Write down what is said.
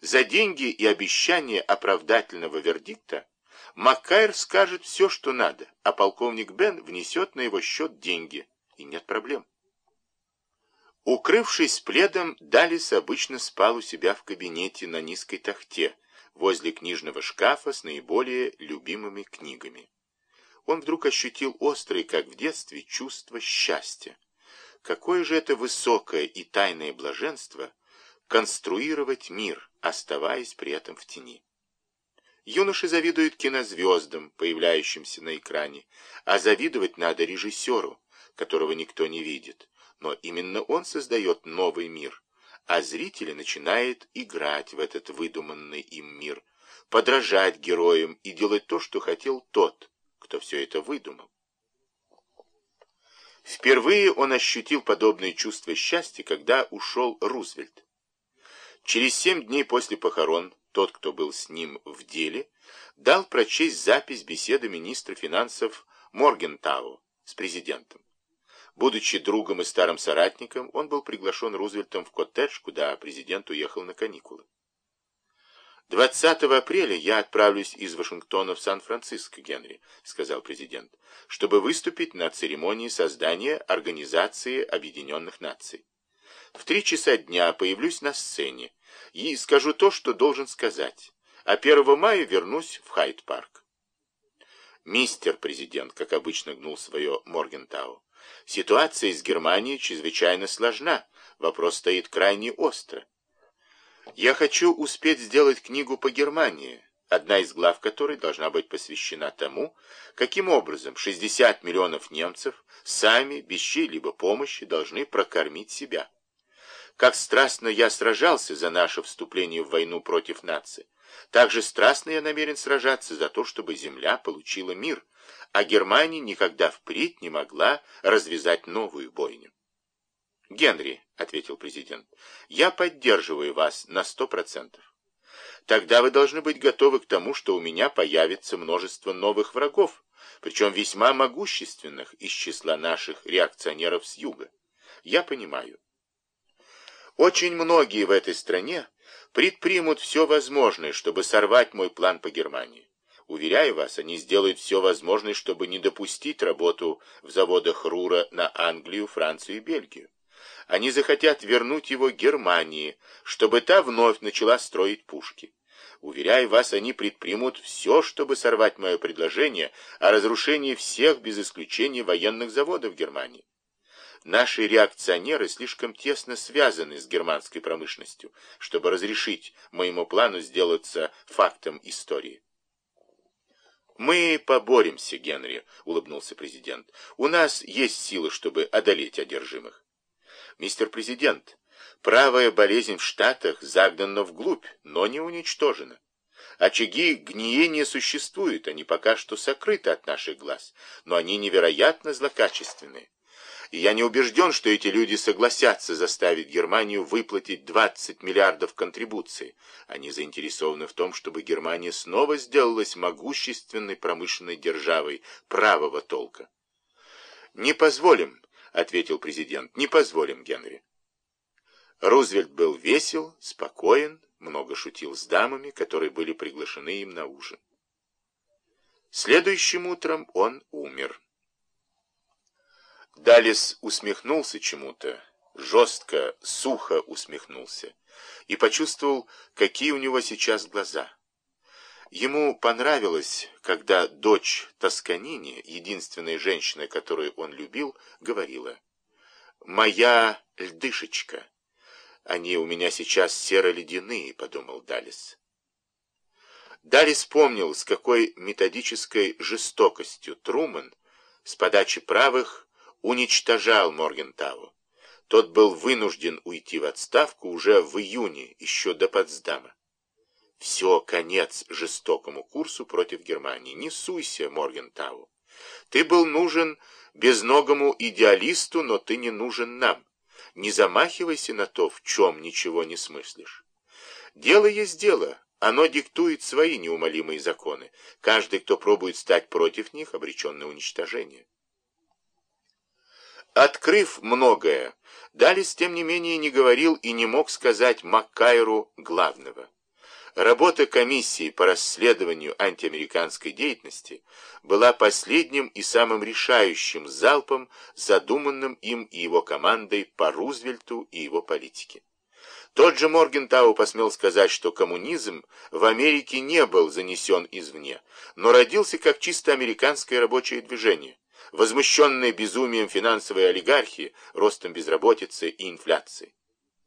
За деньги и обещание оправдательного вердикта Маккайр скажет все, что надо, а полковник Бен внесет на его счет деньги, и нет проблем. Укрывшись пледом, Далис обычно спал у себя в кабинете на низкой тахте, возле книжного шкафа с наиболее любимыми книгами. Он вдруг ощутил острое, как в детстве, чувство счастья. Какое же это высокое и тайное блаженство конструировать мир, оставаясь при этом в тени. Юноши завидуют кинозвездам, появляющимся на экране, а завидовать надо режиссеру, которого никто не видит. Но именно он создает новый мир, а зрители начинают играть в этот выдуманный им мир, подражать героям и делать то, что хотел тот, кто все это выдумал. Впервые он ощутил подобное чувство счастья, когда ушел Рузвельт. Через семь дней после похорон тот, кто был с ним в деле, дал прочесть запись беседы министра финансов Моргентау с президентом. Будучи другом и старым соратником, он был приглашен Рузвельтом в коттедж, куда президент уехал на каникулы. 20 апреля я отправлюсь из Вашингтона в Сан-Франциско, Генри, сказал президент, чтобы выступить на церемонии создания Организации Объединенных Наций. В три часа дня появлюсь на сцене и скажу то, что должен сказать, а 1 мая вернусь в Хайт-парк. Мистер президент, как обычно гнул свое Моргентау, Ситуация с Германией чрезвычайно сложна, вопрос стоит крайне остро. Я хочу успеть сделать книгу по Германии, одна из глав которой должна быть посвящена тому, каким образом 60 миллионов немцев сами, без чьей-либо помощи, должны прокормить себя. Как страстно я сражался за наше вступление в войну против нации, так же страстно я намерен сражаться за то, чтобы земля получила мир, а Германия никогда впредь не могла развязать новую бойню. «Генри», — ответил президент, — «я поддерживаю вас на сто процентов. Тогда вы должны быть готовы к тому, что у меня появится множество новых врагов, причем весьма могущественных из числа наших реакционеров с юга. Я понимаю. Очень многие в этой стране предпримут все возможное, чтобы сорвать мой план по Германии. Уверяю вас, они сделают все возможное, чтобы не допустить работу в заводах Рура на Англию, Францию и Бельгию. Они захотят вернуть его Германии, чтобы та вновь начала строить пушки. Уверяю вас, они предпримут все, чтобы сорвать мое предложение о разрушении всех без исключения военных заводов Германии. Наши реакционеры слишком тесно связаны с германской промышленностью, чтобы разрешить моему плану сделаться фактом истории. «Мы поборемся, Генри», — улыбнулся президент. «У нас есть силы, чтобы одолеть одержимых». «Мистер президент, правая болезнь в Штатах загнана вглубь, но не уничтожена. Очаги гниения существуют, они пока что сокрыты от наших глаз, но они невероятно злокачественные. И я не убежден, что эти люди согласятся заставить Германию выплатить 20 миллиардов контрибуций. Они заинтересованы в том, чтобы Германия снова сделалась могущественной промышленной державой правого толка. «Не позволим», — ответил президент, — «не позволим, Генри». Рузвельт был весел, спокоен, много шутил с дамами, которые были приглашены им на ужин. Следующим утром он умер. Далис усмехнулся чему-то, жестко, сухо усмехнулся и почувствовал, какие у него сейчас глаза. Ему понравилось, когда дочь Тосканини, единственная женщина, которую он любил, говорила «Моя льдышечка». «Они у меня сейчас серо-ледяные», — подумал Далис. Далис помнил, с какой методической жестокостью Труман с подачи правых уничтожал Моргентау. Тот был вынужден уйти в отставку уже в июне, еще до Потсдама. Все, конец жестокому курсу против Германии. Не суйся, Моргентау. Ты был нужен безногому идеалисту, но ты не нужен нам. Не замахивайся на то, в чем ничего не смыслишь. Дело есть дело, оно диктует свои неумолимые законы. Каждый, кто пробует стать против них, обречен на уничтожение. Открыв многое, Далис, тем не менее, не говорил и не мог сказать Маккайру главного. Работа комиссии по расследованию антиамериканской деятельности была последним и самым решающим залпом, задуманным им и его командой по Рузвельту и его политике. Тот же Моргентау посмел сказать, что коммунизм в Америке не был занесен извне, но родился как чисто американское рабочее движение, возмущенное безумием финансовой олигархии, ростом безработицы и инфляции.